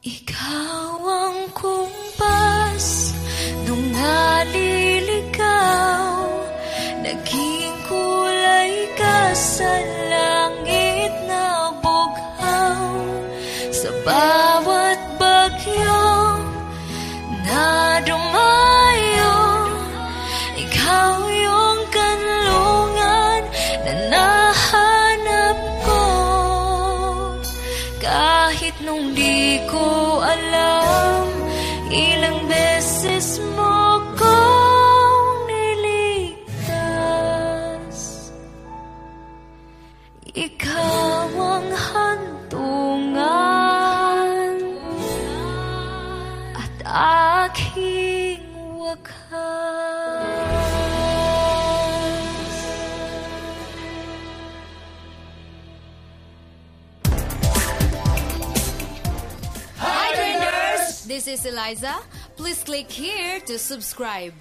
Ikaw ang kumpas nung haliligaw Naging kulay ka sa langit na bughaw. Sa bahay call. This is Eliza. Please click here to subscribe.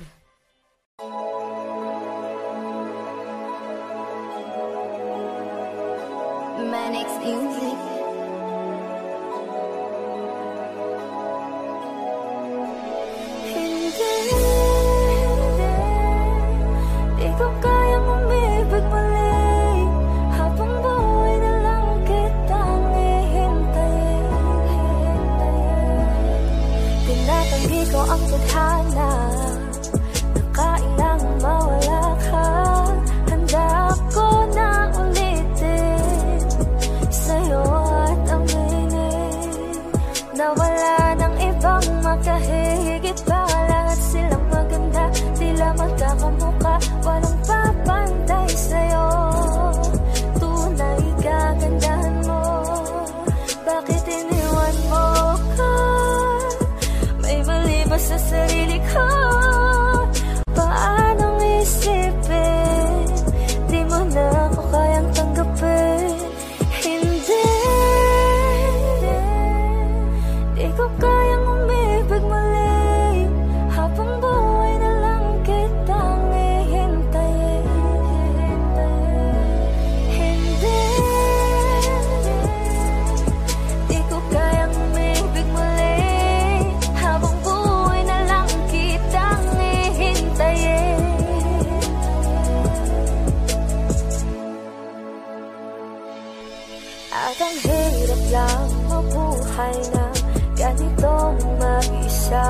ng ibang makahigit pa. At ang hirap lang mabuhay na ganitong mag-isa.